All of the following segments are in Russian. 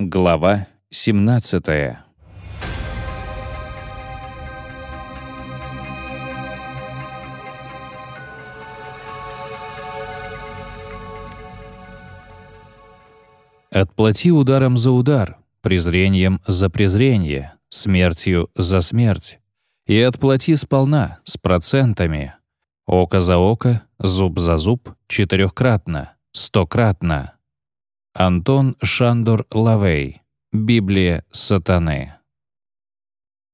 Глава 17 Отплати ударом за удар, презрением за презрение, смертью за смерть. И отплати сполна, с процентами. Око за око, зуб за зуб, четырехкратно, стократно. Антон Шандор Лавей. Библия сатаны.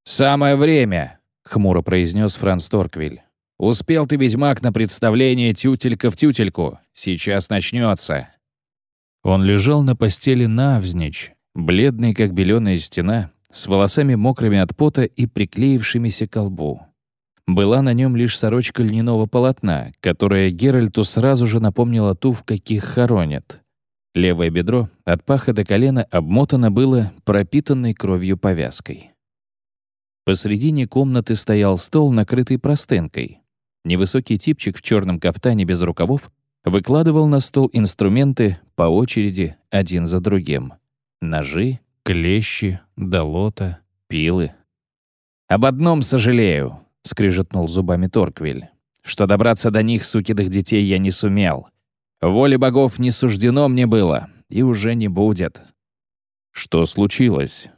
«Самое время!» — хмуро произнес Франц Торквиль. «Успел ты, ведьмак, на представление тютелька в тютельку. Сейчас начнется». Он лежал на постели навзничь, бледный, как беленая стена, с волосами мокрыми от пота и приклеившимися к лбу. Была на нем лишь сорочка льняного полотна, которая Геральту сразу же напомнила ту, в каких хоронят. Левое бедро от паха до колена обмотано было пропитанной кровью повязкой. Посредине комнаты стоял стол, накрытый простынкой. Невысокий типчик в черном кафтане без рукавов выкладывал на стол инструменты по очереди один за другим. Ножи, клещи, долота, пилы. «Об одном сожалею», — скрижетнул зубами Торквиль, «что добраться до них, сукиных детей, я не сумел. Воли богов не суждено мне было, и уже не будет». «Что случилось?»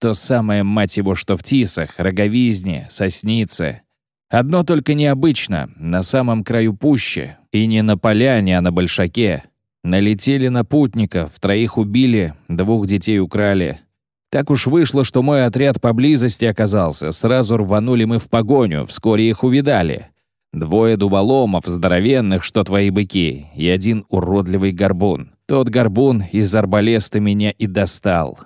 То самое, мать его, что в тисах, роговизне, соснице. Одно только необычно, на самом краю пущи, и не на поляне, а на большаке. Налетели на путников, троих убили, двух детей украли. Так уж вышло, что мой отряд поблизости оказался. Сразу рванули мы в погоню, вскоре их увидали. Двое дуболомов, здоровенных, что твои быки, и один уродливый горбун. Тот горбун из арбалеста меня и достал.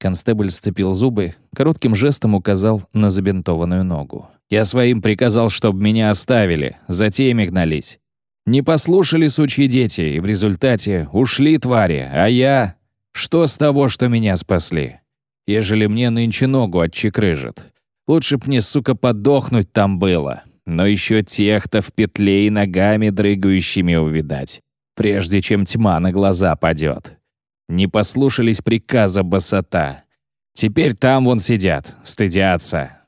Констебль сцепил зубы, коротким жестом указал на забинтованную ногу. «Я своим приказал, чтобы меня оставили, за теми гнались. Не послушали сучьи дети, и в результате ушли твари, а я... Что с того, что меня спасли? Ежели мне нынче ногу отчекрыжит. Лучше б мне, сука, подохнуть там было. Но еще тех-то в петле и ногами дрыгающими увидать, прежде чем тьма на глаза падет. Не послушались приказа басота. Теперь там вон сидят, стыдятся.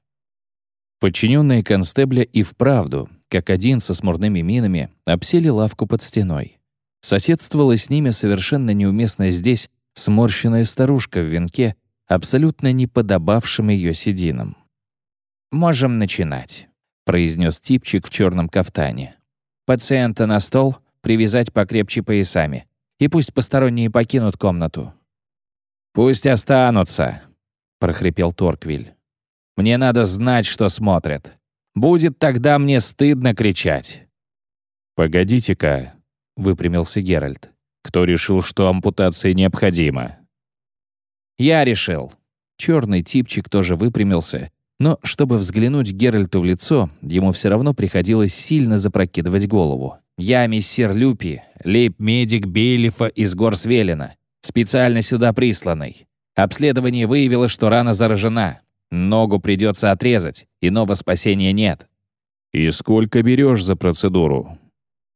Подчиненные констебля и вправду, как один со смурными минами, обсели лавку под стеной. Соседствовала с ними совершенно неуместная здесь сморщенная старушка в венке, абсолютно не подобавшим ее сединам. «Можем начинать», — произнес типчик в черном кафтане. «Пациента на стол, привязать покрепче поясами и пусть посторонние покинут комнату». «Пусть останутся», — прохрипел Торквиль. «Мне надо знать, что смотрят. Будет тогда мне стыдно кричать». «Погодите-ка», — выпрямился Геральт. «Кто решил, что ампутация необходима?» «Я решил». Черный типчик тоже выпрямился, но чтобы взглянуть Геральту в лицо, ему все равно приходилось сильно запрокидывать голову. Я мессир Люпи, лейб-медик Бейлифа из гор Свелина, специально сюда присланный. Обследование выявило, что рана заражена. Ногу придется отрезать, иного спасения нет. «И сколько берешь за процедуру?»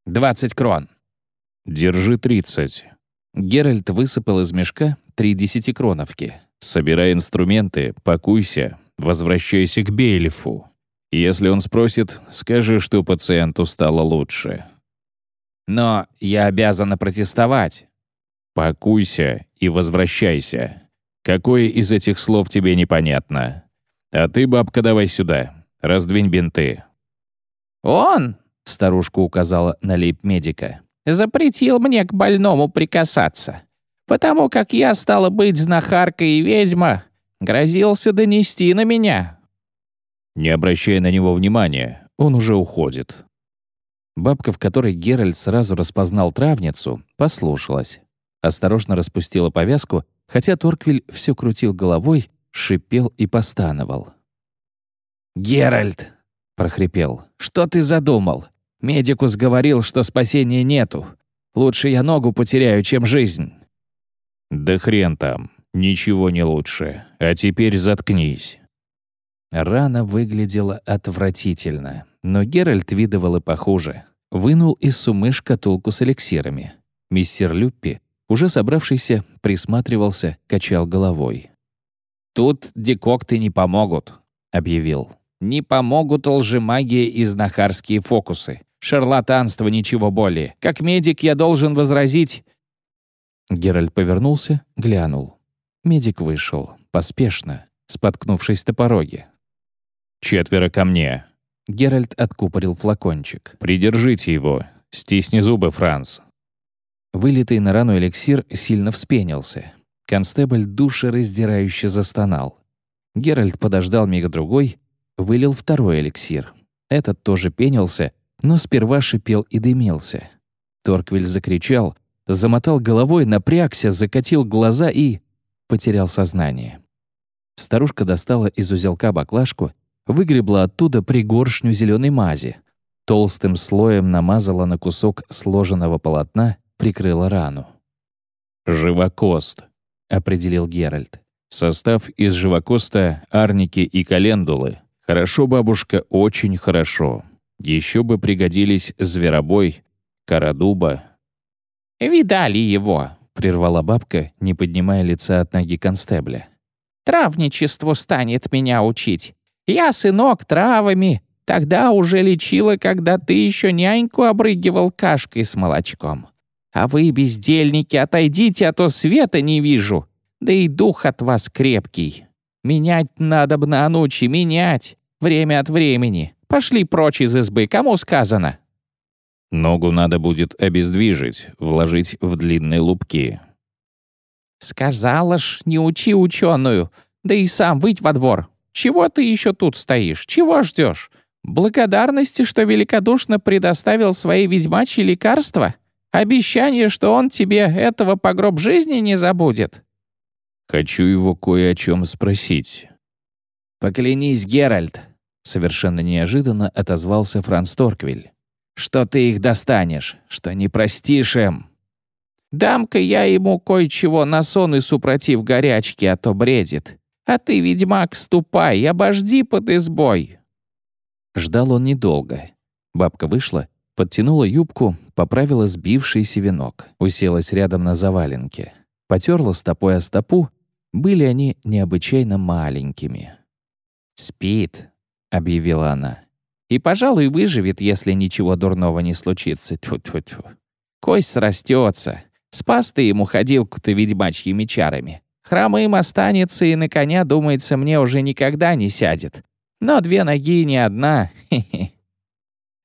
«Двадцать крон». «Держи тридцать». Геральт высыпал из мешка три десятикроновки. «Собирай инструменты, пакуйся, возвращайся к Бейлифу. Если он спросит, скажи, что пациенту стало лучше». Но я обязана протестовать. Пакуйся и возвращайся. Какое из этих слов тебе непонятно? А ты, бабка, давай сюда. Раздвинь бинты. Он, старушка указала на лейб-медика, запретил мне к больному прикасаться, потому как я стала быть знахаркой и ведьма, грозился донести на меня. Не обращай на него внимания, он уже уходит. Бабка, в которой Геральт сразу распознал травницу, послушалась. Осторожно распустила повязку, хотя Торквиль все крутил головой, шипел и постановал. «Геральт!» — прохрипел. «Что ты задумал? Медикус говорил, что спасения нету. Лучше я ногу потеряю, чем жизнь». «Да хрен там. Ничего не лучше. А теперь заткнись». Рана выглядела отвратительно, но Геральт видывал и похуже. Вынул из сумы шкатулку с эликсирами. Мистер Люппи Уже собравшийся, присматривался, качал головой. «Тут декокты не помогут», — объявил. «Не помогут лжемагия и знахарские фокусы. Шарлатанство, ничего более. Как медик я должен возразить...» Геральт повернулся, глянул. Медик вышел, поспешно, споткнувшись на пороге. «Четверо ко мне». Геральт откупорил флакончик. «Придержите его. Стисни зубы, Франц». Вылитый на рану эликсир сильно вспенился. Констебль душераздирающе застонал. Геральт подождал миг-другой, вылил второй эликсир. Этот тоже пенился, но сперва шипел и дымился. Торквиль закричал, замотал головой, напрягся, закатил глаза и... потерял сознание. Старушка достала из узелка баклажку, выгребла оттуда пригоршню зеленой мази, толстым слоем намазала на кусок сложенного полотна, прикрыла рану. «Живокост», — определил Геральт. «Состав из живокоста, арники и календулы. Хорошо, бабушка, очень хорошо. Еще бы пригодились зверобой, кора дуба». «Видали его», — прервала бабка, не поднимая лица от ноги констебля. «Травничеству станет меня учить. Я, сынок, травами. Тогда уже лечила, когда ты еще няньку обрыгивал кашкой с молочком. А вы, бездельники, отойдите, а то света не вижу. Да и дух от вас крепкий. Менять надо б на ночи, менять. Время от времени. Пошли прочь из избы, кому сказано?» «Ногу надо будет обездвижить, вложить в длинные лупки». «Сказала ж, не учи ученую, да и сам выйдь во двор. Чего ты еще тут стоишь? Чего ждешь? Благодарности, что великодушно предоставил свои ведьмачьи лекарства?» Обещание, что он тебе этого по гроб жизни не забудет?» «Хочу его кое о чем спросить». «Поклянись, Геральт», — совершенно неожиданно отозвался Франц Торквиль, «что ты их достанешь, что не простишь им». «Дам-ка я ему кое-чего на сон и супротив горячки, а то бредит. А ты, ведьмак, ступай, обожди под избой». Ждал он недолго. Бабка вышла, Подтянула юбку, поправила сбившийся венок, уселась рядом на заваленке. Потерла стопой о стопу. Были они необычайно маленькими. «Спит», — объявила она. «И, пожалуй, выживет, если ничего дурного не случится. Тьфу-тьфу-тьфу. Кость срастется. Спас ты ему ходилку-то ведьмачьими чарами. Хромым останется и на коня, думается, мне уже никогда не сядет. Но две ноги не одна. Хе-хе.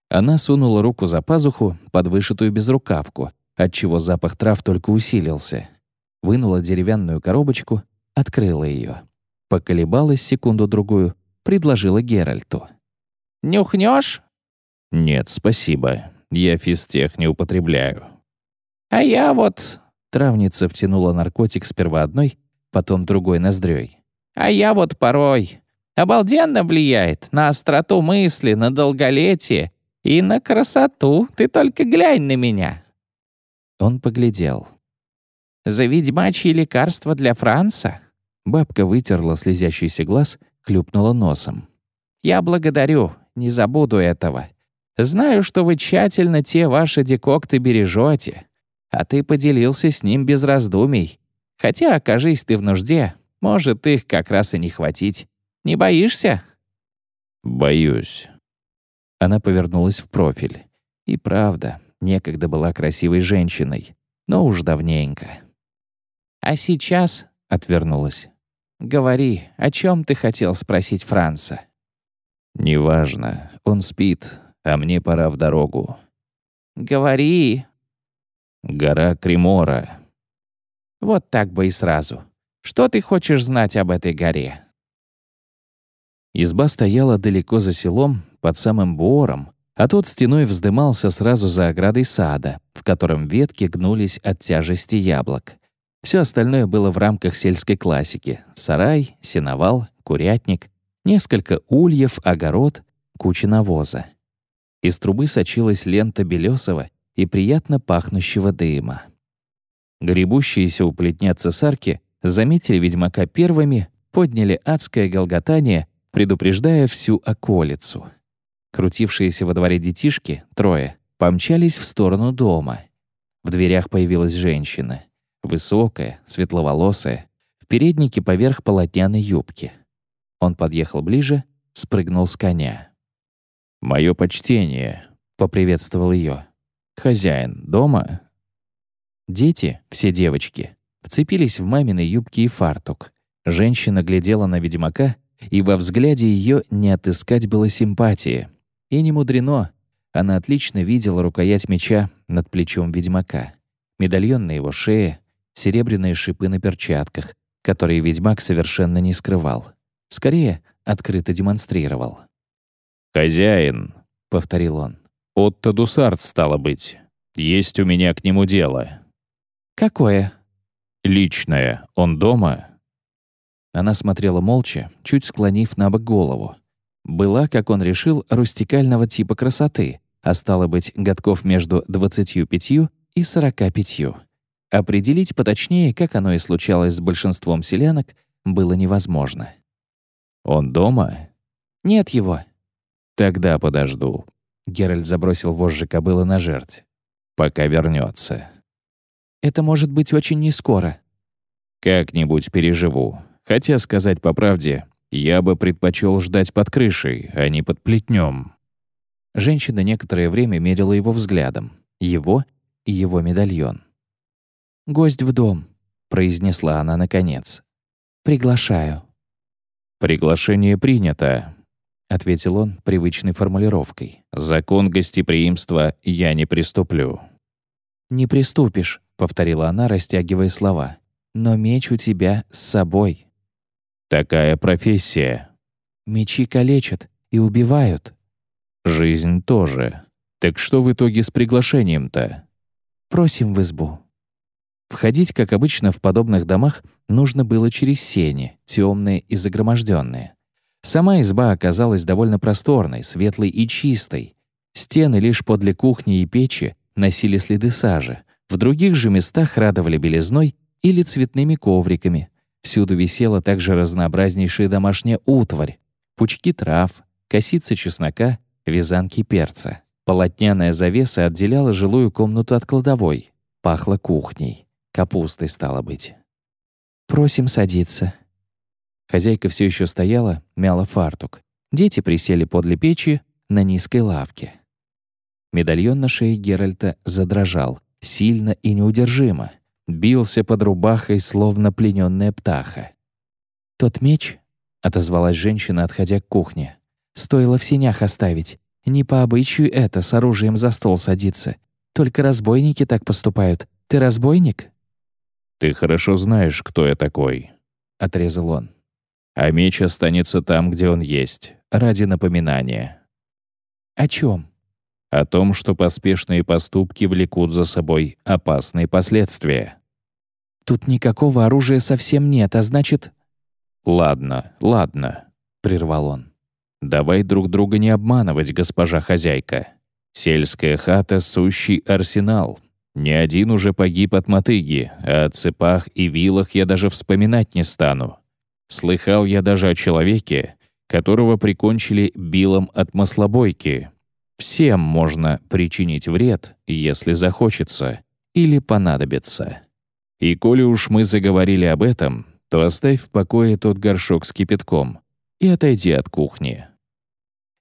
Она сунула руку за пазуху под вышитую безрукавку, отчего запах трав только усилился. Вынула деревянную коробочку, открыла ее. Поколебалась секунду-другую, предложила Геральту. «Нюхнешь?» «Нет, спасибо. Я физтех не употребляю». «А я вот...» Травница втянула наркотик сперва одной, потом другой ноздрёй. «А я вот порой. Обалденно влияет на остроту мысли, на долголетие и на красоту. Ты только глянь на меня». Он поглядел. «За ведьмачье лекарство для Франца?» Бабка вытерла слезящийся глаз, клюпнула носом. «Я благодарю, не забуду этого. Знаю, что вы тщательно те ваши декокты бережете, а ты поделился с ним без раздумий. Хотя, окажись ты в нужде, может, их как раз и не хватить. Не боишься?» «Боюсь», она повернулась в профиль. И правда, некогда была красивой женщиной, но уж давненько. «А сейчас...» — отвернулась. «Говори, о чем ты хотел спросить Франца?» «Неважно. Он спит, а мне пора в дорогу». «Говори». «Гора Кремора». «Вот так бы и сразу. Что ты хочешь знать об этой горе?» Изба стояла далеко за селом, под самым бором, а тот стеной вздымался сразу за оградой сада, в котором ветки гнулись от тяжести яблок. Все остальное было в рамках сельской классики. Сарай, сеновал, курятник, несколько ульев, огород, куча навоза. Из трубы сочилась лента белесого и приятно пахнущего дыма. Гребущиеся у плетня цесарки заметили ведьмака первыми, подняли адское голготание, предупреждая всю околицу. Крутившиеся во дворе детишки, трое, помчались в сторону дома. В дверях появилась женщина. Высокая, светловолосая, в переднике поверх полотняной юбки. Он подъехал ближе, спрыгнул с коня. «Мое почтение», — поприветствовал ее. «Хозяин дома?» Дети, все девочки, вцепились в мамины юбки и фартук. Женщина глядела на ведьмака, и во взгляде ее не отыскать было симпатии. И не мудрено, она отлично видела рукоять меча над плечом ведьмака, медальон на его шее, серебряные шипы на перчатках, которые ведьмак совершенно не скрывал. Скорее, открыто демонстрировал. «Хозяин», — повторил он, — «Отто Дусарт, стало быть. Есть у меня к нему дело». «Какое?» «Личное. Он дома?» Она смотрела молча, чуть склонив на бок голову. Была, как он решил, рустикального типа красоты, а стало быть, годков между 25 и 45. Определить поточнее, как оно и случалось с большинством селянок, было невозможно. «Он дома?» «Нет его». «Тогда подожду». Геральт забросил вожжи кобылы на жерть. «Пока вернется. «Это может быть очень нескоро». «Как-нибудь переживу. Хотя, сказать по правде, я бы предпочел ждать под крышей, а не под плетнем. Женщина некоторое время мерила его взглядом. Его и его медальон. «Гость в дом», — произнесла она наконец. «Приглашаю». «Приглашение принято», — ответил он привычной формулировкой. «Закон гостеприимства я не приступлю». «Не приступишь», — повторила она, растягивая слова. «Но меч у тебя с собой». «Такая профессия». «Мечи калечат и убивают». Жизнь тоже. Так что в итоге с приглашением-то? Просим в избу. Входить, как обычно, в подобных домах нужно было через сени, темные и загроможденные. Сама изба оказалась довольно просторной, светлой и чистой. Стены лишь подле кухни и печи носили следы сажи. В других же местах радовали белизной или цветными ковриками. Всюду висела также разнообразнейшая домашняя утварь. Пучки трав, косицы чеснока вязанки перца. Полотняная завеса отделяла жилую комнату от кладовой. Пахло кухней. Капустой стало быть. «Просим садиться». Хозяйка все еще стояла, мяла фартук. Дети присели подле печи на низкой лавке. Медальон на шее Геральта задрожал, сильно и неудержимо. Бился под рубахой, словно плененная птаха. «Тот меч?» — отозвалась женщина, отходя к кухне. Стоило в сенях оставить. Не по обычаю это, с оружием за стол садиться. Только разбойники так поступают. Ты разбойник?» «Ты хорошо знаешь, кто я такой», — отрезал он. «А меч останется там, где он есть, ради напоминания». «О чем? «О том, что поспешные поступки влекут за собой опасные последствия». «Тут никакого оружия совсем нет, а значит...» «Ладно, ладно», — прервал он. Давай друг друга не обманывать, госпожа хозяйка. Сельская хата — сущий арсенал. Ни один уже погиб от мотыги, а о цепах и вилах я даже вспоминать не стану. Слыхал я даже о человеке, которого прикончили билом от маслобойки. Всем можно причинить вред, если захочется или понадобится. И коли уж мы заговорили об этом, то оставь в покое тот горшок с кипятком и отойди от кухни.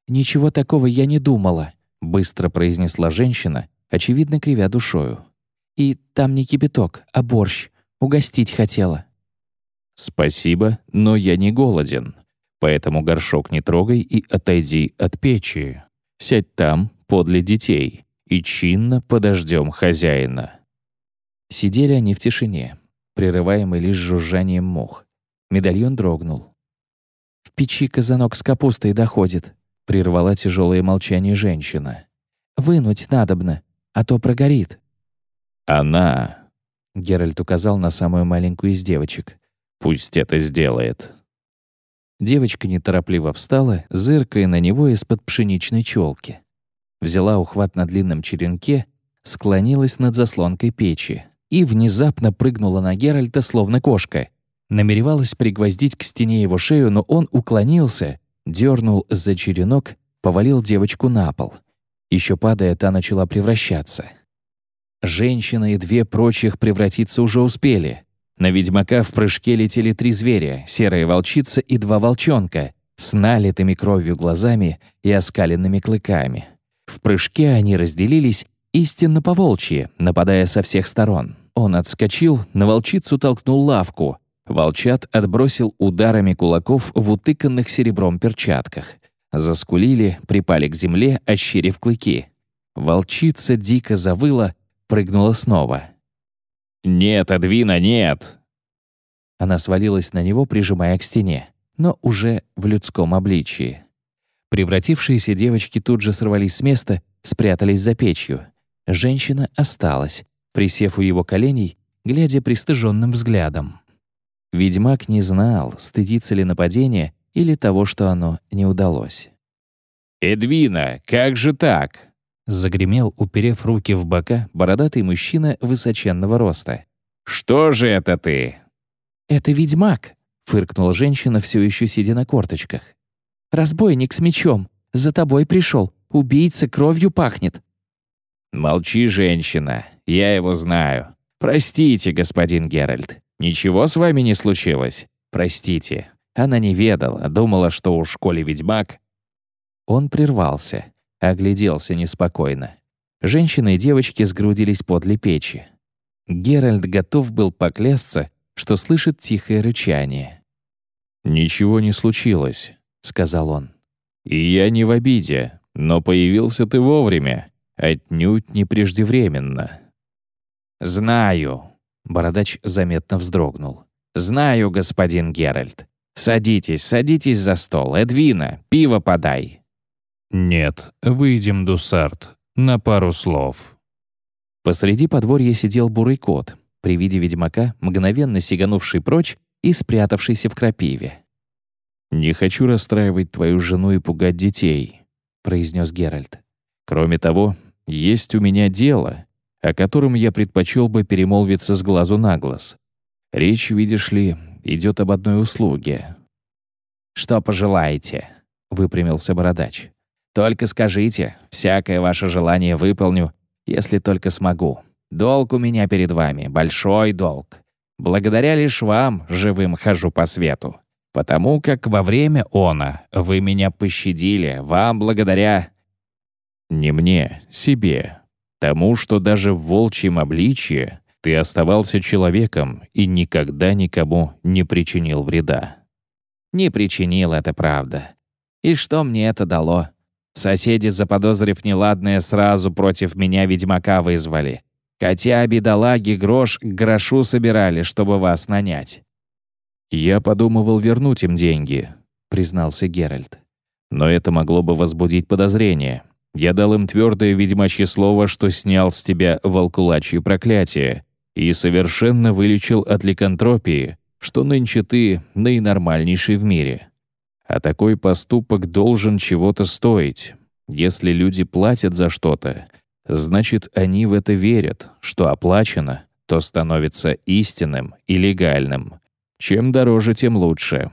«Ничего такого я не думала», — быстро произнесла женщина, очевидно кривя душою. «И там не кипяток, а борщ. Угостить хотела». «Спасибо, но я не голоден. Поэтому горшок не трогай и отойди от печи. Сядь там, подле детей, и чинно подождем хозяина». Сидели они в тишине, прерываемой лишь жужжанием мух. Медальон дрогнул. «В печи казанок с капустой доходит», — прервала тяжелое молчание женщина. «Вынуть надобно, а то прогорит». «Она...» — Геральт указал на самую маленькую из девочек. «Пусть это сделает». Девочка неторопливо встала, зыркая на него из-под пшеничной челки. Взяла ухват на длинном черенке, склонилась над заслонкой печи и внезапно прыгнула на Геральта, словно кошка. Намеревалась пригвоздить к стене его шею, но он уклонился дернул за черенок, повалил девочку на пол. Еще падая, та начала превращаться. Женщина и две прочих превратиться уже успели. На ведьмака в прыжке летели три зверя — серая волчица и два волчонка, с налитыми кровью глазами и оскаленными клыками. В прыжке они разделились истинно поволчьи, нападая со всех сторон. Он отскочил, на волчицу толкнул лавку. Волчат отбросил ударами кулаков в утыканных серебром перчатках. Заскулили, припали к земле, ощерив клыки. Волчица дико завыла, прыгнула снова. «Нет, Адвина, нет!» Она свалилась на него, прижимая к стене, но уже в людском обличии. Превратившиеся девочки тут же сорвались с места, спрятались за печью. Женщина осталась, присев у его коленей, глядя пристыженным взглядом. Ведьмак не знал, стыдится ли нападения или того, что оно не удалось. «Эдвина, как же так?» Загремел, уперев руки в бока, бородатый мужчина высоченного роста. «Что же это ты?» «Это ведьмак», — фыркнула женщина, все еще сидя на корточках. «Разбойник с мечом. За тобой пришел. Убийца кровью пахнет». «Молчи, женщина. Я его знаю. Простите, господин Геральт. Ничего с вами не случилось? Простите». Она не ведала, думала, что у школе ведьмак. Он прервался. Огляделся неспокойно. Женщины и девочки сгрудились подле печи. Геральт готов был поклясться, что слышит тихое рычание. «Ничего не случилось», — сказал он. «И я не в обиде, но появился ты вовремя, отнюдь не преждевременно». «Знаю», — бородач заметно вздрогнул. «Знаю, господин Геральт. Садитесь, садитесь за стол. Эдвина, пиво подай». «Нет, выйдем, Дусарт, на пару слов». Посреди подворья сидел бурый кот, при виде ведьмака, мгновенно сиганувший прочь и спрятавшийся в крапиве. «Не хочу расстраивать твою жену и пугать детей», — произнес Геральт. «Кроме того, есть у меня дело, о котором я предпочел бы перемолвиться с глазу на глаз. Речь, видишь ли, идет об одной услуге». «Что пожелаете?» — выпрямился бородач. Только скажите, всякое ваше желание выполню, если только смогу. Долг у меня перед вами, большой долг. Благодаря лишь вам живым хожу по свету. Потому как во время она вы меня пощадили, вам благодаря... Не мне, себе. Тому, что даже в волчьем обличье ты оставался человеком и никогда никому не причинил вреда. Не причинил, это правда. И что мне это дало? Соседи, заподозрив неладное, сразу против меня ведьмака вызвали. Хотя бедолаги грош к грошу собирали, чтобы вас нанять. «Я подумывал вернуть им деньги», — признался Геральт. «Но это могло бы возбудить подозрение. Я дал им твердое ведьмачье слово, что снял с тебя волкулачье проклятие и совершенно вылечил от ликантропии, что нынче ты наинормальнейший в мире. А такой поступок должен чего-то стоить. Если люди платят за что-то, значит, они в это верят, что оплачено, то становится истинным и легальным. Чем дороже, тем лучше.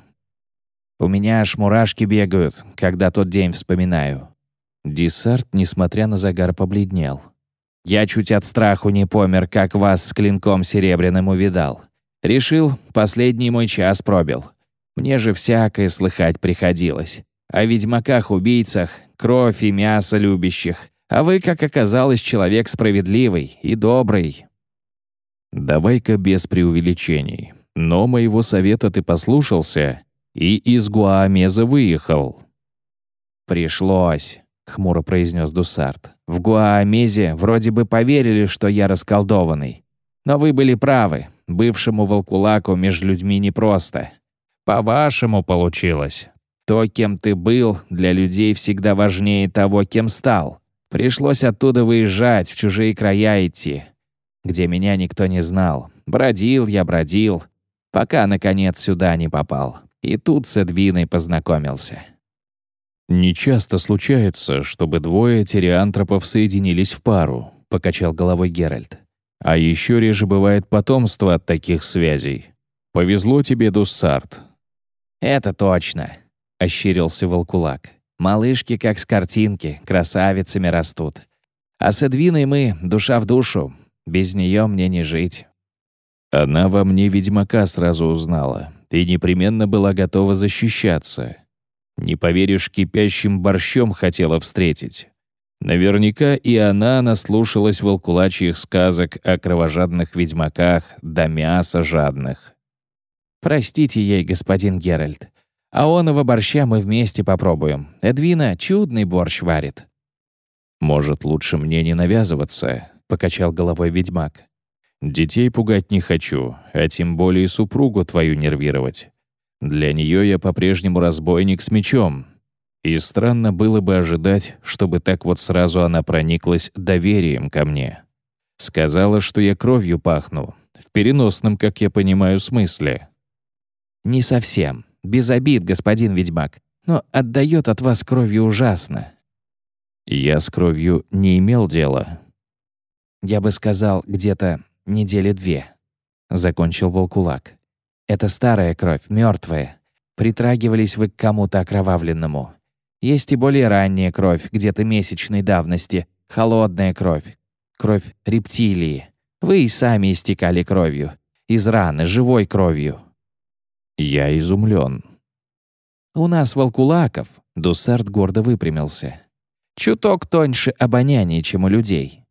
У меня аж мурашки бегают, когда тот день вспоминаю. Десарт, несмотря на загар, побледнел. Я чуть от страху не помер, как вас с клинком серебряным увидал. Решил, последний мой час пробил. Мне же всякое слыхать приходилось. О ведьмаках-убийцах, кровь и мясо любящих. А вы, как оказалось, человек справедливый и добрый. Давай-ка без преувеличений. Но моего совета ты послушался и из Гуамеза выехал. Пришлось, хмуро произнес Дусарт. В Гуамезе вроде бы поверили, что я расколдованный. Но вы были правы. Бывшему волкулаку между людьми непросто. По-вашему получилось. То, кем ты был, для людей всегда важнее того, кем стал. Пришлось оттуда выезжать, в чужие края идти, где меня никто не знал. Бродил я, бродил, пока, наконец, сюда не попал. И тут с Эдвиной познакомился. «Не часто случается, чтобы двое тириантропов соединились в пару», — покачал головой Геральт. «А еще реже бывает потомство от таких связей. Повезло тебе, Дуссард, «Это точно», — ощерился волкулак. «Малышки, как с картинки, красавицами растут. А с Эдвиной мы душа в душу. Без нее мне не жить». Она во мне ведьмака сразу узнала и непременно была готова защищаться. Не поверишь, кипящим борщом хотела встретить. Наверняка и она наслушалась волкулачьих сказок о кровожадных ведьмаках да мяса жадных. «Простите ей, господин Геральт. А оного борща мы вместе попробуем. Эдвина чудный борщ варит». «Может, лучше мне не навязываться?» — покачал головой ведьмак. «Детей пугать не хочу, а тем более супругу твою нервировать. Для нее я по-прежнему разбойник с мечом, и странно было бы ожидать, чтобы так вот сразу она прониклась доверием ко мне. Сказала, что я кровью пахну, в переносном, как я понимаю, смысле. «Не совсем. Без обид, господин ведьмак. Но отдает от вас кровью ужасно». «Я с кровью не имел дела». «Я бы сказал, где-то недели две», — закончил Волкулак. «Это старая кровь, мертвая. Притрагивались вы к кому-то окровавленному. Есть и более ранняя кровь, где-то месячной давности, холодная кровь, кровь рептилии. Вы и сами истекали кровью. Из раны, живой кровью. Я изумлен. У нас, волкулаков, Дуссард гордо выпрямился. Чуток тоньше обоняние, чем у людей.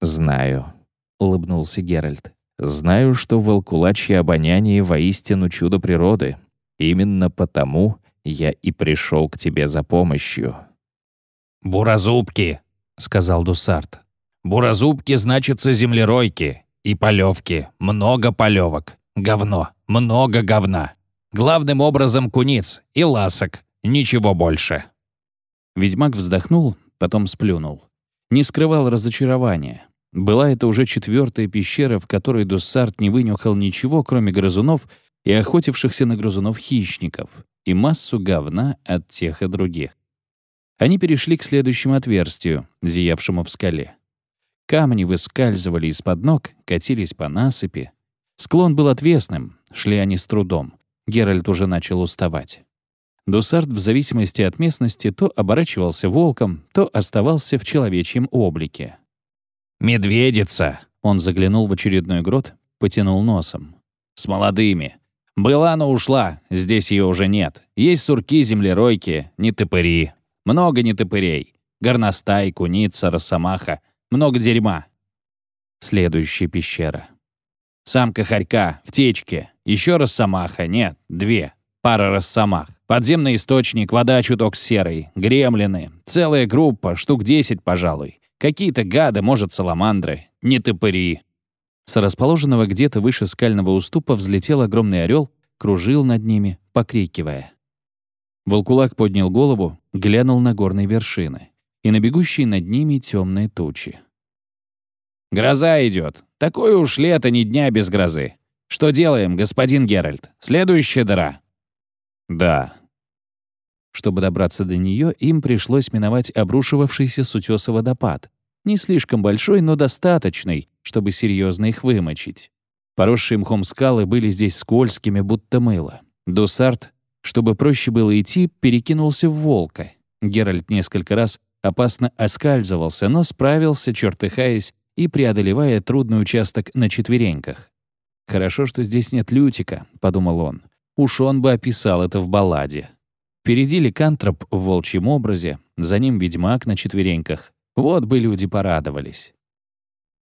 «Знаю», — улыбнулся Геральт. «Знаю, что волкулачье обоняние воистину чудо природы. Именно потому я и пришел к тебе за помощью». «Буразубки», — сказал Дусарт. «Буразубки значится землеройки и полевки. Много полевок. Говно. Много говна. Главным образом куниц и ласок. Ничего больше». Ведьмак вздохнул, потом сплюнул. Не скрывал разочарования. Была это уже четвертая пещера, в которой Дуссарт не вынюхал ничего, кроме грызунов и охотившихся на грызунов хищников и массу говна от тех и других. Они перешли к следующему отверстию, зиявшему в скале. Камни выскальзывали из-под ног, катились по насыпи. Склон был отвесным, шли они с трудом. Геральт уже начал уставать. Дусард в зависимости от местности то оборачивался волком, то оставался в человечьем облике. «Медведица!» Он заглянул в очередной грот, потянул носом. «С молодыми. Была, но ушла. Здесь ее уже нет. Есть сурки, землеройки, нетопыри. Много нетопырей. Горностай, куница, росомаха. Много дерьма. Следующая пещера. Самка хорька в течке. Еще росомаха. Нет, две. Пара росомах. Подземный источник, вода чуток серой. Гремлины. Целая группа, штук десять, пожалуй. Какие-то гады, может, саламандры. Нетопыри. С расположенного где-то выше скального уступа взлетел огромный орел, кружил над ними, покрикивая. Волкулак поднял голову, глянул на горные вершины и на бегущие над ними темные тучи. «Гроза идет. Такое уж лето, ни дня без грозы. Что делаем, господин Геральт? Следующая дыра?» «Да». Чтобы добраться до нее, им пришлось миновать обрушивавшийся с утеса водопад, не слишком большой, но достаточный, чтобы серьезно их вымочить. Поросшие мхом скалы были здесь скользкими, будто мыло. Дусарт, чтобы проще было идти, перекинулся в волка. Геральт несколько раз опасно оскальзывался, но справился, чертыхаясь и преодолевая трудный участок на четвереньках. «Хорошо, что здесь нет Лютика», — подумал он. Уж он бы описал это в балладе. Впереди Ликантроп в волчьем образе, за ним ведьмак на четвереньках. Вот бы люди порадовались.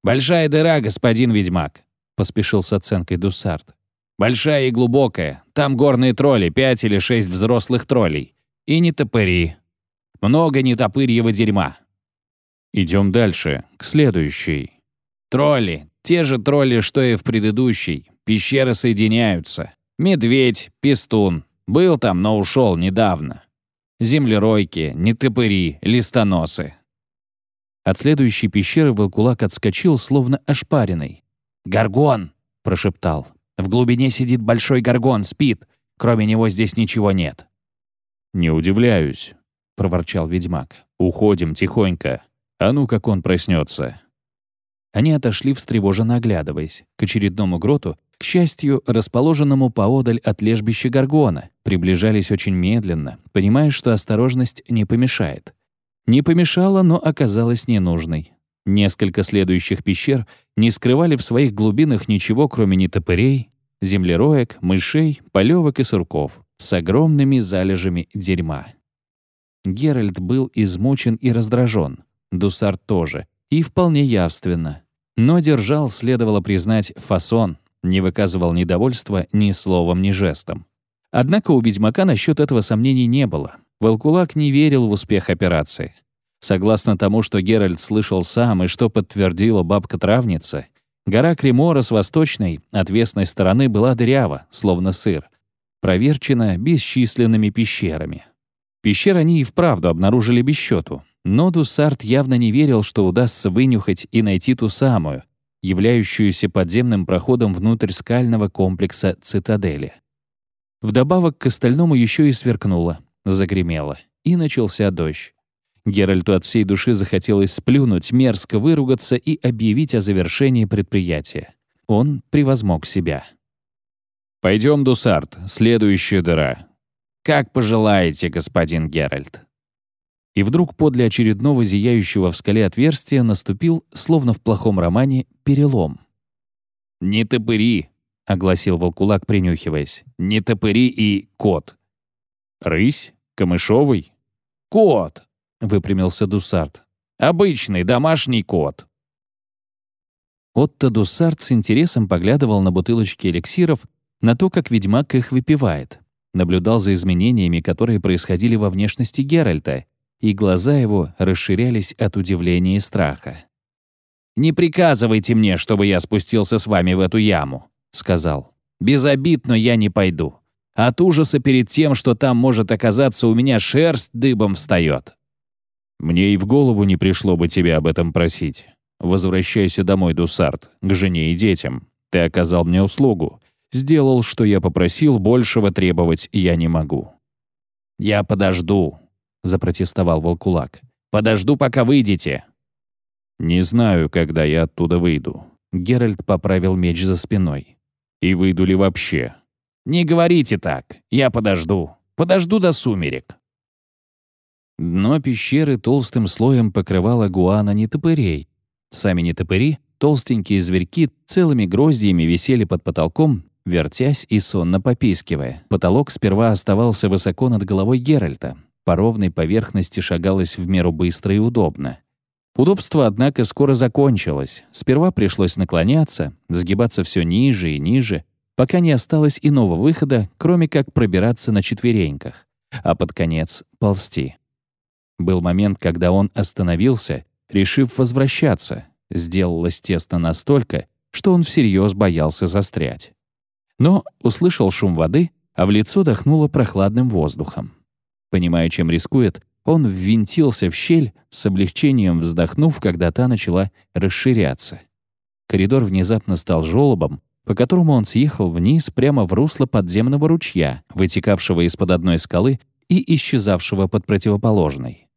«Большая дыра, господин ведьмак», — поспешил с оценкой Дуссард. «Большая и глубокая. Там горные тролли, пять или шесть взрослых троллей. И не топыри. Много нетопырьего дерьма». Идем дальше, к следующей. Тролли. Те же тролли, что и в предыдущей. Пещеры соединяются. Медведь, пестун. Был там, но ушел недавно. Землеройки, нетопыри, листоносы. От следующей пещеры волкулак отскочил, словно ошпаренный. «Горгон!» — прошептал. «В глубине сидит большой горгон, спит. Кроме него здесь ничего нет». «Не удивляюсь», — проворчал ведьмак. «Уходим тихонько. А ну, как он проснется». Они отошли, встревоженно оглядываясь, к очередному гроту, к счастью, расположенному поодаль от лежбища Гаргона, приближались очень медленно, понимая, что осторожность не помешает. Не помешала, но оказалась ненужной. Несколько следующих пещер не скрывали в своих глубинах ничего, кроме нетопырей, землероек, мышей, полевок и сурков с огромными залежами дерьма. Геральт был измучен и раздражен, Дусар тоже, и вполне явственно. Но держал, следовало признать, фасон, не выказывал недовольства ни словом, ни жестом. Однако у ведьмака насчет этого сомнений не было. Волкулак не верил в успех операции. Согласно тому, что Геральт слышал сам и что подтвердила бабка-травница, гора Кремора с восточной, отвесной стороны была дырява, словно сыр, проверчена бесчисленными пещерами. Пещер они и вправду обнаружили без счету, но Дусарт явно не верил, что удастся вынюхать и найти ту самую, являющуюся подземным проходом внутрь скального комплекса цитадели. Вдобавок к остальному еще и сверкнуло, загремело, и начался дождь. Геральту от всей души захотелось сплюнуть, мерзко выругаться и объявить о завершении предприятия. Он превозмог себя. «Пойдем, Дусарт, следующая дыра». «Как пожелаете, господин Геральт». И вдруг подле очередного зияющего в скале отверстия наступил, словно в плохом романе, перелом. «Не топыри!» — огласил волкулак, принюхиваясь. «Не топыри и кот». «Рысь? Камышовый?» «Кот!» — выпрямился Дусарт. «Обычный домашний кот». Отто Дусарт с интересом поглядывал на бутылочки эликсиров, на то, как ведьмак их выпивает. Наблюдал за изменениями, которые происходили во внешности Геральта, и глаза его расширялись от удивления и страха. «Не приказывайте мне, чтобы я спустился с вами в эту яму», — сказал. «Без обид, но я не пойду. От ужаса перед тем, что там может оказаться, у меня шерсть дыбом встает». «Мне и в голову не пришло бы тебя об этом просить. Возвращайся домой, Дусарт, к жене и детям. Ты оказал мне услугу. Сделал, что я попросил, большего требовать я не могу». «Я подожду», — запротестовал Волкулак. «Подожду, пока выйдете». «Не знаю, когда я оттуда выйду». Геральт поправил меч за спиной. «И выйду ли вообще?» «Не говорите так. Я подожду. Подожду до сумерек». Дно пещеры толстым слоем покрывала гуана нетопырей. Сами нетопыри, толстенькие зверьки, целыми гроздьями висели под потолком, вертясь и сонно попискивая. Потолок сперва оставался высоко над головой Геральта. По ровной поверхности шагалось в меру быстро и удобно. Удобство, однако, скоро закончилось. Сперва пришлось наклоняться, сгибаться все ниже и ниже, пока не осталось иного выхода, кроме как пробираться на четвереньках, а под конец — ползти. Был момент, когда он остановился, решив возвращаться. Сделалось тесно настолько, что он всерьез боялся застрять. Но услышал шум воды, а в лицо дохнуло прохладным воздухом. Понимая, чем рискует, он ввинтился в щель, с облегчением вздохнув, когда та начала расширяться. Коридор внезапно стал желобом, по которому он съехал вниз прямо в русло подземного ручья, вытекавшего из-под одной скалы и исчезавшего под противоположной.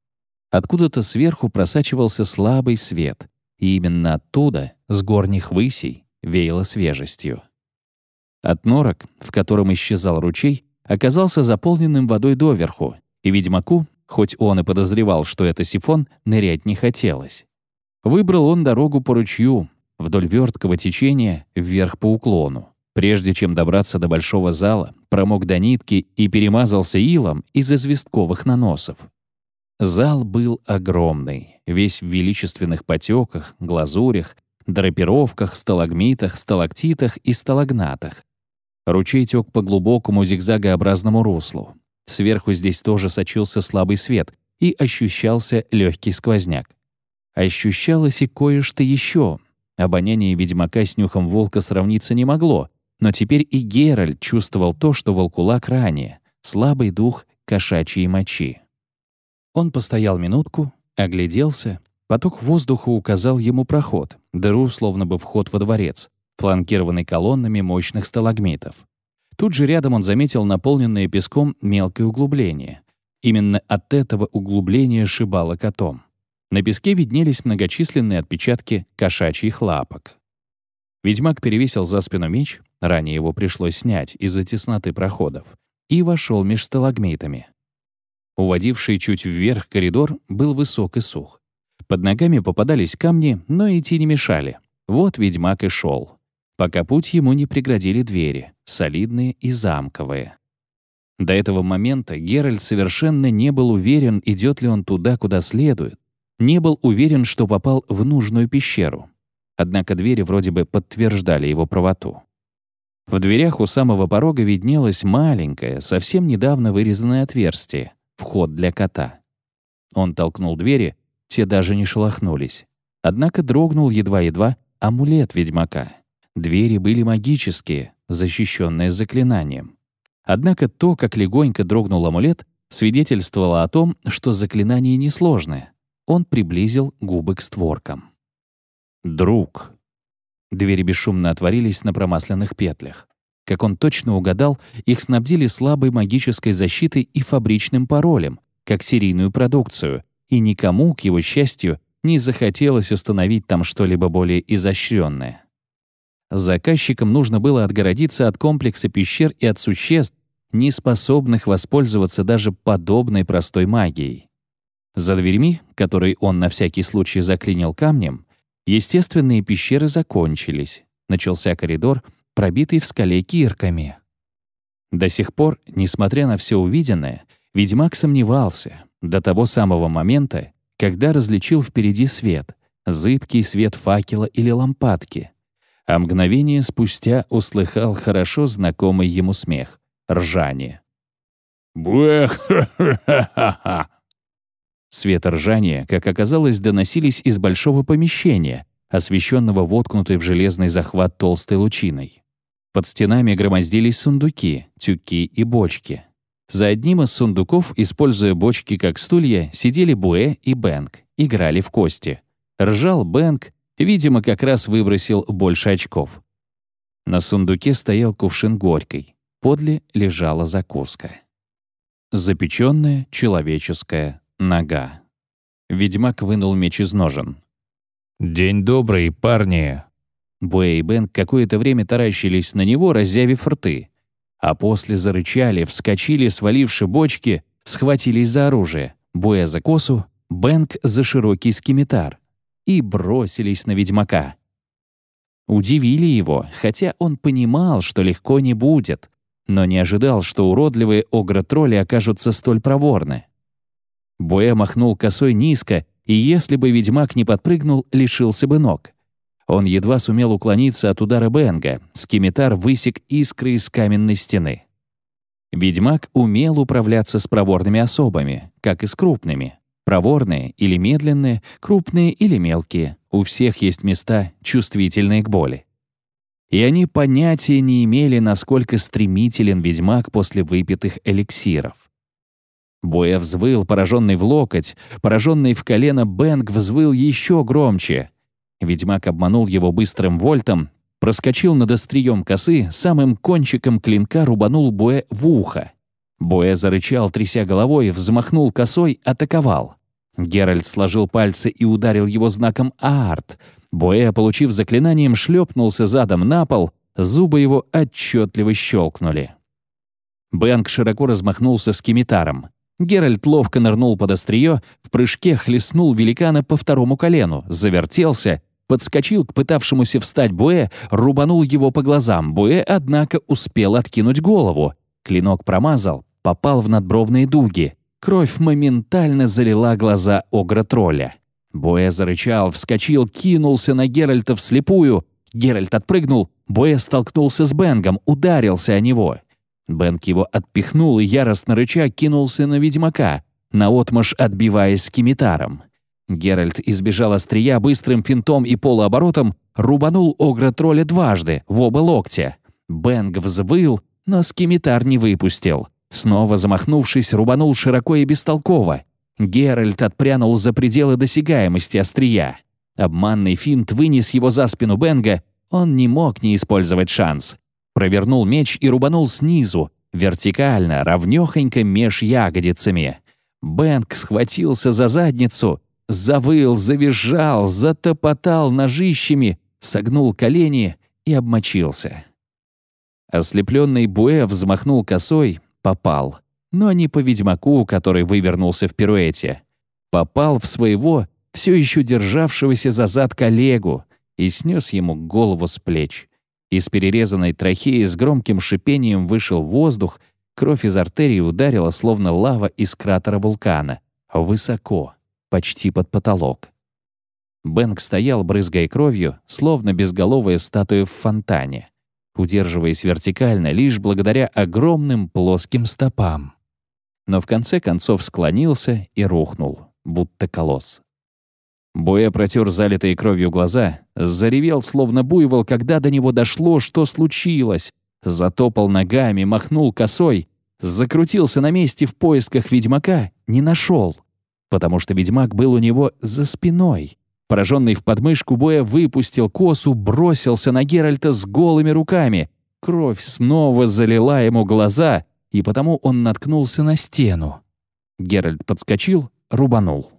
Откуда-то сверху просачивался слабый свет, и именно оттуда, с горних высей, веяло свежестью. От норок, в котором исчезал ручей, оказался заполненным водой доверху, и ведьмаку, хоть он и подозревал, что это сифон, нырять не хотелось. Выбрал он дорогу по ручью, вдоль верткого течения, вверх по уклону. Прежде чем добраться до большого зала, промок до нитки и перемазался илом из известковых наносов. Зал был огромный, весь в величественных потеках, глазурях, драпировках, сталагмитах, сталактитах и сталагнатах. Ручей тек по глубокому зигзагообразному руслу. Сверху здесь тоже сочился слабый свет и ощущался легкий сквозняк. Ощущалось и кое-что еще. Обоняние ведьмака с нюхом волка сравниться не могло, но теперь и Геральт чувствовал то, что волкулак ранее — слабый дух кошачьей мочи. Он постоял минутку, огляделся. Поток воздуха указал ему проход, дыру, словно бы вход во дворец, фланкированный колоннами мощных сталагмитов. Тут же рядом он заметил наполненное песком мелкое углубление. Именно от этого углубления шибало котом. На песке виднелись многочисленные отпечатки кошачьих лапок. Ведьмак перевесил за спину меч, ранее его пришлось снять из-за тесноты проходов, и вошел меж сталагмитами. Уводивший чуть вверх коридор был высок и сух. Под ногами попадались камни, но идти не мешали. Вот ведьмак и шел. Пока путь ему не преградили двери, солидные и замковые. До этого момента Геральт совершенно не был уверен, идет ли он туда, куда следует. Не был уверен, что попал в нужную пещеру. Однако двери вроде бы подтверждали его правоту. В дверях у самого порога виднелось маленькое, совсем недавно вырезанное отверстие — вход для кота. Он толкнул двери, те даже не шелохнулись. Однако дрогнул едва-едва амулет ведьмака. Двери были магические, защищенные заклинанием. Однако то, как легонько дрогнул амулет, свидетельствовало о том, что заклинание несложное. Он приблизил губы к створкам. «Друг». Двери бесшумно отворились на промасленных петлях. Как он точно угадал, их снабдили слабой магической защитой и фабричным паролем, как серийную продукцию, и никому, к его счастью, не захотелось установить там что-либо более изощренное. Заказчикам нужно было отгородиться от комплекса пещер и от существ, не способных воспользоваться даже подобной простой магией. За дверьми, которые он на всякий случай заклинил камнем, Естественные пещеры закончились. Начался коридор, пробитый в скале кирками. До сих пор, несмотря на все увиденное, ведьмак сомневался до того самого момента, когда различил впереди свет, зыбкий свет факела или лампадки, а мгновение спустя услыхал хорошо знакомый ему смех — ржание. «Буэх! Ха-ха-ха-ха!» Свет ржания, как оказалось, доносились из большого помещения, освещенного воткнутой в железный захват толстой лучиной. Под стенами громоздились сундуки, тюки и бочки. За одним из сундуков, используя бочки как стулья, сидели Буэ и Бэнк, играли в кости. Ржал Бэнк, видимо, как раз выбросил больше очков. На сундуке стоял кувшин горькой, подле лежала закуска. Запеченная человеческая Нога. Ведьмак вынул меч из ножен. «День добрый, парни!» Буэ и Бен какое-то время таращились на него, разъявив рты. А после зарычали, вскочили, сваливши бочки, схватились за оружие. Буэ за косу, Бэнк за широкий скимитар. И бросились на ведьмака. Удивили его, хотя он понимал, что легко не будет, но не ожидал, что уродливые огры-тролли окажутся столь проворны. Буэ махнул косой низко, и если бы ведьмак не подпрыгнул, лишился бы ног. Он едва сумел уклониться от удара Бенга, скимитар высек искры из каменной стены. Ведьмак умел управляться с проворными особами, как и с крупными. Проворные или медленные, крупные или мелкие. У всех есть места, чувствительные к боли. И они понятия не имели, насколько стремителен ведьмак после выпитых эликсиров. Боя взвыл, пораженный в локоть, пораженный в колено Бэнк взвыл еще громче. Ведьмак обманул его быстрым вольтом, проскочил над острием косы, самым кончиком клинка рубанул Боя в ухо. Боя зарычал, тряся головой, взмахнул косой, атаковал. Геральт сложил пальцы и ударил его знаком «Аарт». Боя, получив заклинанием, шлепнулся задом на пол, зубы его отчетливо щелкнули. Бэнк широко размахнулся с кимитаром. Геральт ловко нырнул под острие, в прыжке хлестнул великана по второму колену, завертелся, подскочил к пытавшемуся встать Буэ, рубанул его по глазам. Буэ, однако, успел откинуть голову. Клинок промазал, попал в надбровные дуги. Кровь моментально залила глаза огра-тролля. Буэ зарычал, вскочил, кинулся на Геральта вслепую. Геральт отпрыгнул, Буэ столкнулся с Бенгом, ударился о него. Бенк его отпихнул и яростно рыча кинулся на ведьмака, наотмашь отбиваясь скимитаром. Геральт избежал острия быстрым финтом и полуоборотом, рубанул огра-тролля дважды, в оба локтя. Бенг взвыл, но скимитар не выпустил. Снова замахнувшись, рубанул широко и бестолково. Геральт отпрянул за пределы досягаемости острия. Обманный финт вынес его за спину Бенга, он не мог не использовать шанс. Провернул меч и рубанул снизу, вертикально, ровнёхонько меж ягодицами. Бэнк схватился за задницу, завыл, завизжал, затопотал ножищами, согнул колени и обмочился. Ослепленный Буэ взмахнул косой, попал. Но не по ведьмаку, который вывернулся в пируэте. Попал в своего все еще державшегося за зад коллегу, и снес ему голову с плеч. Из перерезанной трахеи с громким шипением вышел воздух, кровь из артерии ударила, словно лава из кратера вулкана. Высоко, почти под потолок. Бэнк стоял, брызгая кровью, словно безголовая статуя в фонтане, удерживаясь вертикально лишь благодаря огромным плоским стопам. Но в конце концов склонился и рухнул, будто колосс. Боя протер залитые кровью глаза, заревел, словно буйвол, когда до него дошло, что случилось. Затопал ногами, махнул косой, закрутился на месте в поисках ведьмака, не нашел, потому что ведьмак был у него за спиной. Пораженный в подмышку Боя выпустил косу, бросился на Геральта с голыми руками. Кровь снова залила ему глаза, и потому он наткнулся на стену. Геральт подскочил, рубанул.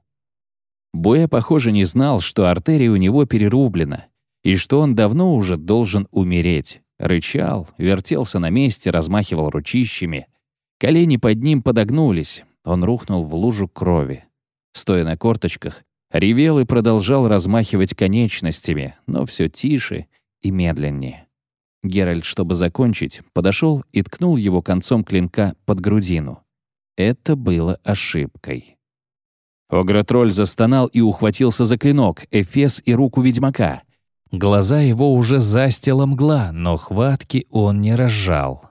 Боя, похоже, не знал, что артерия у него перерублена, и что он давно уже должен умереть. Рычал, вертелся на месте, размахивал ручищами. Колени под ним подогнулись, он рухнул в лужу крови. Стоя на корточках, ревел и продолжал размахивать конечностями, но все тише и медленнее. Геральт, чтобы закончить, подошел и ткнул его концом клинка под грудину. Это было ошибкой. Огротроль застонал и ухватился за клинок, эфес и руку ведьмака. Глаза его уже застила мгла, но хватки он не разжал.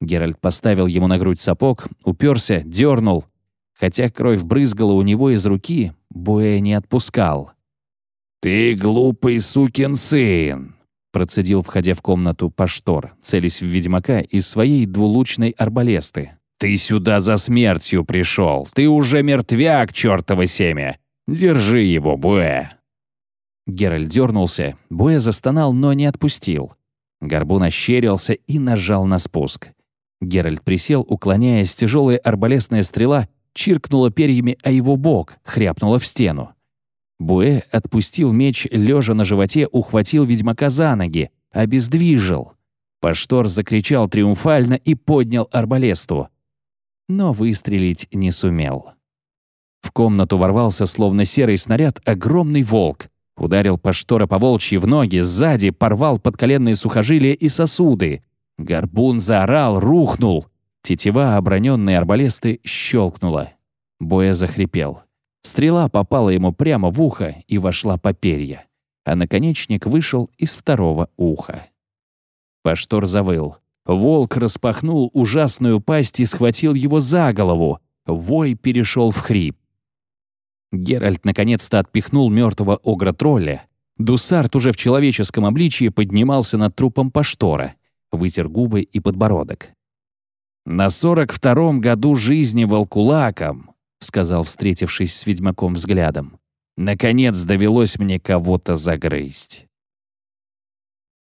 Геральт поставил ему на грудь сапог, уперся, дернул. Хотя кровь брызгала у него из руки, Буэ не отпускал. «Ты глупый сукин сын!» процедил, входя в комнату Паштор, целясь в ведьмака из своей двулучной арбалесты. «Ты сюда за смертью пришел! Ты уже мертвяк, чертово семя! Держи его, Буэ!» Геральт дернулся, Буэ застонал, но не отпустил. Горбун ощерился и нажал на спуск. Геральт присел, уклоняясь, тяжелая арбалестная стрела чиркнула перьями о его бок, хряпнула в стену. Буэ отпустил меч, лежа на животе, ухватил ведьмака за ноги, обездвижил. Паштор закричал триумфально и поднял арбалесту но выстрелить не сумел. В комнату ворвался, словно серый снаряд, огромный волк. Ударил Паштора по волчьи в ноги, сзади порвал подколенные сухожилия и сосуды. Горбун заорал, рухнул. Тетива оброненной арбалесты щелкнула. Боя захрипел. Стрела попала ему прямо в ухо и вошла по перья, а наконечник вышел из второго уха. Паштор завыл. Волк распахнул ужасную пасть и схватил его за голову. Вой перешел в хрип. Геральт наконец-то отпихнул мертвого огра-тролля. Дусарт уже в человеческом обличии поднимался над трупом Паштора, вытер губы и подбородок. «На сорок втором году жизни волкулаком», — сказал, встретившись с ведьмаком взглядом, «наконец довелось мне кого-то загрызть».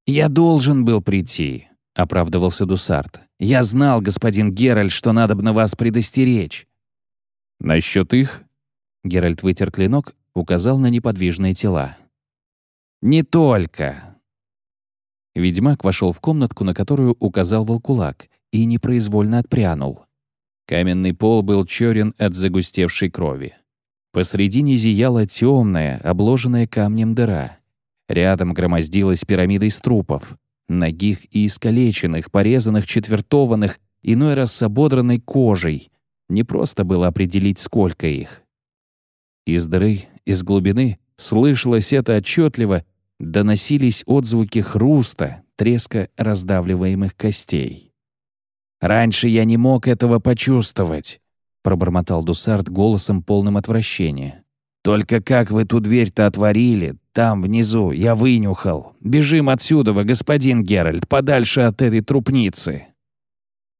«Я должен был прийти», — оправдывался Дусарт. «Я знал, господин Геральт, что надо бы на вас предостеречь». «Насчет их?» Геральт вытер клинок, указал на неподвижные тела. «Не только!» Ведьмак вошел в комнатку, на которую указал волкулак, и непроизвольно отпрянул. Каменный пол был черен от загустевшей крови. Посредине зияла темная, обложенная камнем дыра. Рядом громоздилась пирамида из трупов ногих и искалеченных, порезанных, четвертованных, иной раз с ободранной кожей. Не просто было определить, сколько их. Из дыры, из глубины слышалось это отчетливо, доносились отзвуки хруста, треска раздавливаемых костей. «Раньше я не мог этого почувствовать», — пробормотал Дусард голосом полным отвращения. «Только как вы ту дверь-то отворили, там, внизу, я вынюхал. Бежим отсюда, вы, господин Геральт, подальше от этой трупницы.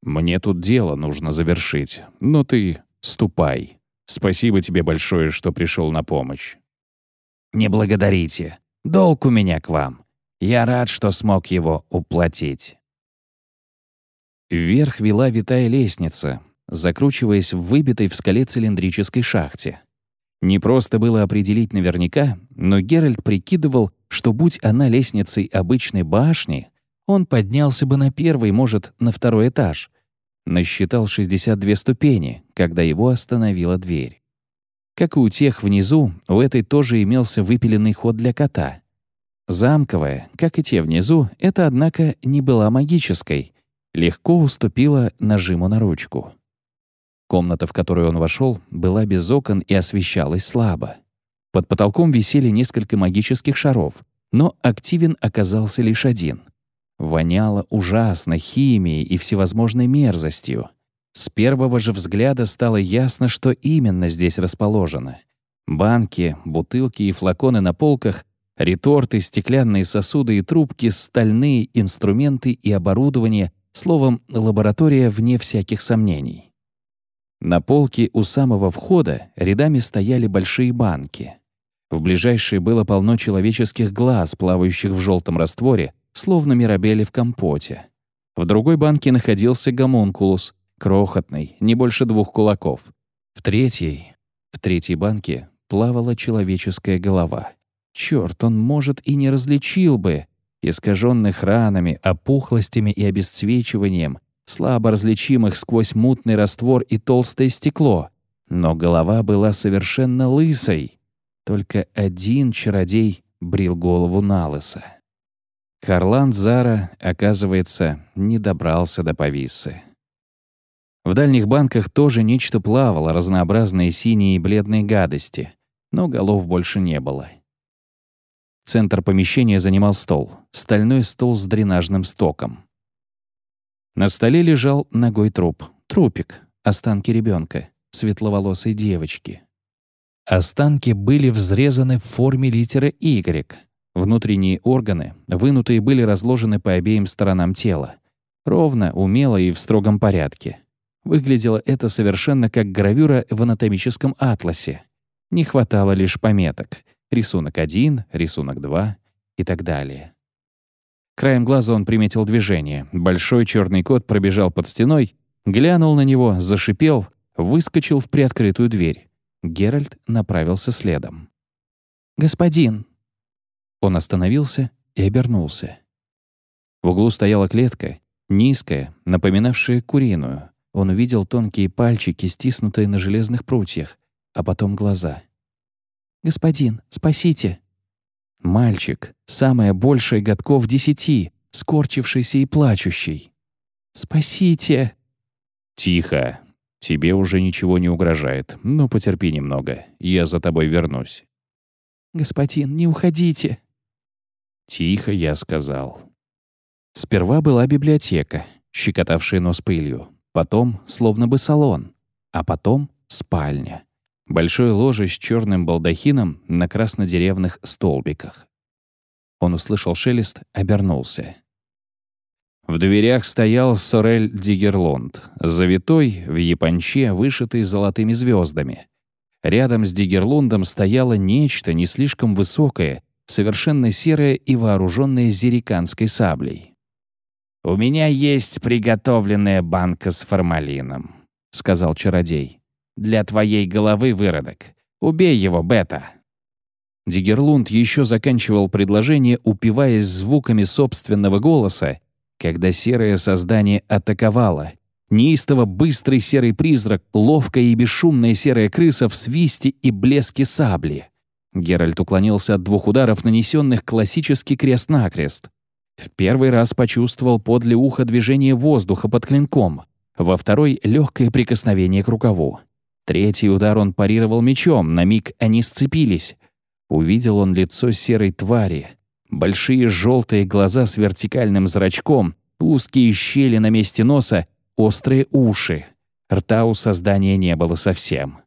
Мне тут дело нужно завершить. Но ты ступай. Спасибо тебе большое, что пришел на помощь. Не благодарите. Долг у меня к вам. Я рад, что смог его уплатить. Вверх вела витая лестница, закручиваясь в выбитой в скале цилиндрической шахте. Не просто было определить наверняка, но Геральт прикидывал, что будь она лестницей обычной башни, он поднялся бы на первый, может, на второй этаж. Насчитал 62 ступени, когда его остановила дверь. Как и у тех внизу, у этой тоже имелся выпиленный ход для кота. Замковая, как и те внизу, это, однако, не была магической. Легко уступила нажиму на ручку. Комната, в которую он вошел, была без окон и освещалась слабо. Под потолком висели несколько магических шаров, но активен оказался лишь один. Воняло ужасно химией и всевозможной мерзостью. С первого же взгляда стало ясно, что именно здесь расположено. Банки, бутылки и флаконы на полках, реторты, стеклянные сосуды и трубки, стальные инструменты и оборудование, словом, лаборатория вне всяких сомнений. На полке у самого входа рядами стояли большие банки. В ближайшей было полно человеческих глаз, плавающих в желтом растворе, словно мирабели в компоте. В другой банке находился гомункулус, крохотный, не больше двух кулаков. В третьей, в третьей банке плавала человеческая голова. Черт, он, может, и не различил бы, искаженных ранами, опухлостями и обесцвечиванием, слабо различимых сквозь мутный раствор и толстое стекло. Но голова была совершенно лысой. Только один чародей брил голову на лысо. Харлан Зара, оказывается, не добрался до повисы. В дальних банках тоже нечто плавало, разнообразные синие и бледные гадости, но голов больше не было. Центр помещения занимал стол, стальной стол с дренажным стоком. На столе лежал ногой труп, трупик, останки ребенка, светловолосой девочки. Останки были взрезаны в форме литеры Y. Внутренние органы, вынутые, были разложены по обеим сторонам тела. Ровно, умело и в строгом порядке. Выглядело это совершенно как гравюра в анатомическом атласе. Не хватало лишь пометок. Рисунок 1, рисунок 2 и так далее. Краем глаза он приметил движение. Большой черный кот пробежал под стеной, глянул на него, зашипел, выскочил в приоткрытую дверь. Геральт направился следом. «Господин!» Он остановился и обернулся. В углу стояла клетка, низкая, напоминавшая куриную. Он увидел тонкие пальчики, стиснутые на железных прутьях, а потом глаза. «Господин, спасите!» Мальчик, самое большее годков десяти, скорчившийся и плачущий. «Спасите!» «Тихо. Тебе уже ничего не угрожает. Ну, потерпи немного. Я за тобой вернусь». «Господин, не уходите!» «Тихо, я сказал». Сперва была библиотека, щекотавшая нос пылью. Потом, словно бы салон. А потом спальня. Большое ложе с черным балдахином на краснодеревных столбиках. Он услышал шелест, обернулся. В дверях стоял Сорель Дигерлонд, завитой в японче, вышитый золотыми звездами. Рядом с Дигерлундом стояло нечто не слишком высокое, совершенно серое и вооруженное зериканской саблей. «У меня есть приготовленная банка с формалином», — сказал чародей. «Для твоей головы, выродок. Убей его, Бета». Дигерлунд еще заканчивал предложение, упиваясь звуками собственного голоса, когда серое создание атаковало. Неистово быстрый серый призрак, ловкая и бесшумная серая крыса в свисте и блеске сабли. Геральт уклонился от двух ударов, нанесенных классический крест-накрест. В первый раз почувствовал подле уха движение воздуха под клинком, во второй — легкое прикосновение к рукаву. Третий удар он парировал мечом, на миг они сцепились. Увидел он лицо серой твари. Большие желтые глаза с вертикальным зрачком, узкие щели на месте носа, острые уши. Рта у создания не было совсем.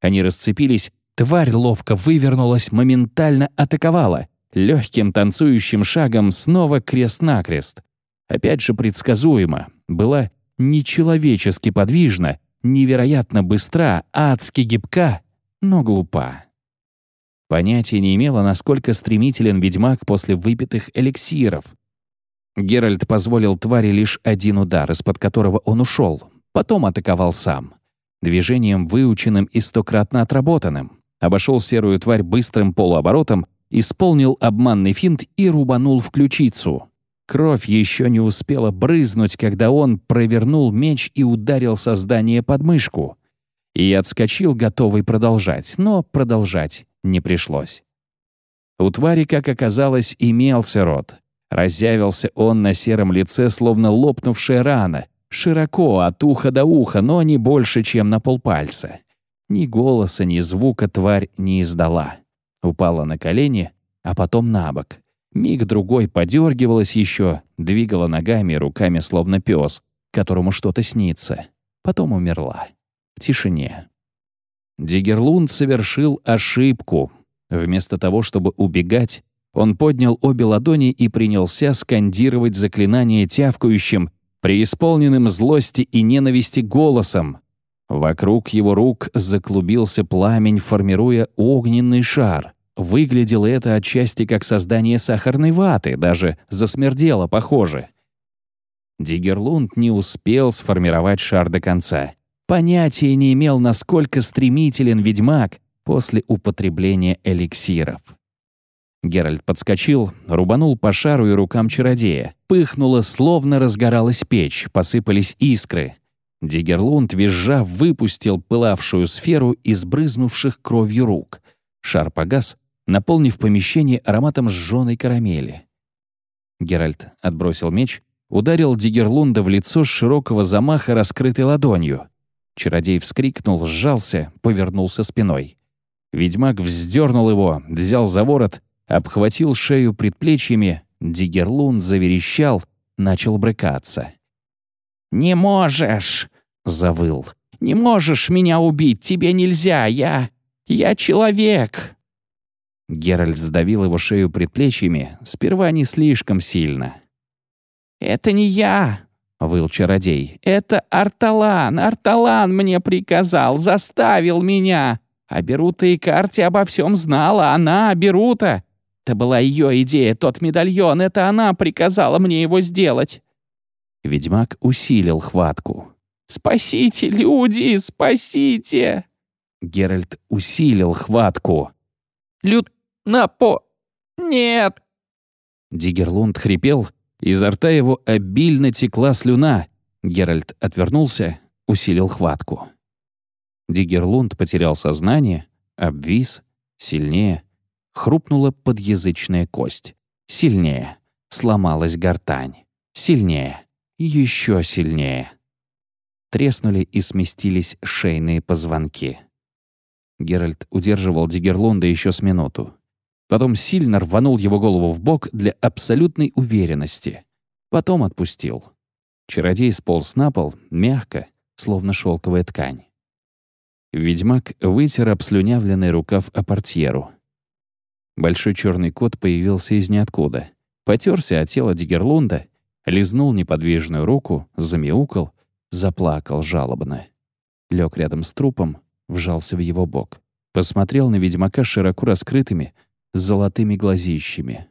Они расцепились, тварь ловко вывернулась, моментально атаковала — легким танцующим шагом снова крест-накрест. Опять же предсказуемо, была нечеловечески подвижна, невероятно быстра, адски гибка, но глупа. Понятия не имела, насколько стремителен ведьмак после выпитых эликсиров. Геральт позволил твари лишь один удар, из-под которого он ушел, потом атаковал сам. Движением выученным и стократно отработанным. Обошел серую тварь быстрым полуоборотом исполнил обманный финт и рубанул в ключицу. Кровь еще не успела брызнуть, когда он провернул меч и ударил создание под мышку. и отскочил, готовый продолжать, но продолжать не пришлось. У твари, как оказалось, имелся рот. Разъявился он на сером лице, словно лопнувшая рана, широко от уха до уха, но не больше, чем на полпальца. Ни голоса, ни звука тварь не издала. Упала на колени, а потом на бок. Миг-другой подергивалась еще, двигала ногами и руками, словно пес, которому что-то снится. Потом умерла. В тишине. Дигерлунд совершил ошибку. Вместо того, чтобы убегать, он поднял обе ладони и принялся скандировать заклинание тявкающим, преисполненным злости и ненависти голосом. Вокруг его рук заклубился пламень, формируя огненный шар. Выглядело это отчасти как создание сахарной ваты, даже засмердело похоже. Дигерлунд не успел сформировать шар до конца. Понятия не имел, насколько стремителен ведьмак после употребления эликсиров. Геральт подскочил, рубанул по шару и рукам чародея. Пыхнуло, словно разгоралась печь, посыпались искры. Дигерлунд, визжа, выпустил пылавшую сферу из брызнувших кровью рук. Шар погас, наполнив помещение ароматом сжёной карамели. Геральт отбросил меч, ударил Дигерлунда в лицо с широкого замаха раскрытой ладонью. Чародей вскрикнул, сжался, повернулся спиной. Ведьмак вздернул его, взял за ворот, обхватил шею предплечьями, Дигерлунд заверещал, начал брыкаться. «Не можешь!» — завыл. «Не можешь меня убить! Тебе нельзя! Я... я человек!» Геральт сдавил его шею предплечьями, сперва не слишком сильно. «Это не я!» — выл чародей. «Это Арталан! Арталан мне приказал, заставил меня! А Берута и Карти обо всем знала, она, Берута! Это была ее идея, тот медальон, это она приказала мне его сделать!» Ведьмак усилил хватку. «Спасите, люди, спасите!» Геральт усилил хватку. «Люд... напо... нет!» Дигерлунд хрипел, изо рта его обильно текла слюна. Геральт отвернулся, усилил хватку. Дигерлунд потерял сознание, обвис, сильнее. Хрупнула подъязычная кость. Сильнее. Сломалась гортань. Сильнее еще сильнее. Треснули и сместились шейные позвонки. Геральт удерживал Дигерлонда еще с минуту. Потом сильно рванул его голову в бок для абсолютной уверенности. Потом отпустил. Чародей сполз на пол, мягко, словно шелковая ткань. Ведьмак вытер обслюнявленный рукав о портьеру. Большой черный кот появился из ниоткуда. Потерся от тела Дигерлунда лизнул неподвижную руку, замяукал, заплакал жалобно. Лег рядом с трупом, вжался в его бок. Посмотрел на ведьмака широко раскрытыми, с золотыми глазищами.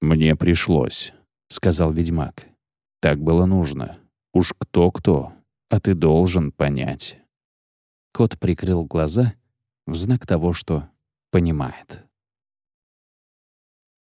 «Мне пришлось», — сказал ведьмак. «Так было нужно. Уж кто-кто, а ты должен понять». Кот прикрыл глаза в знак того, что понимает.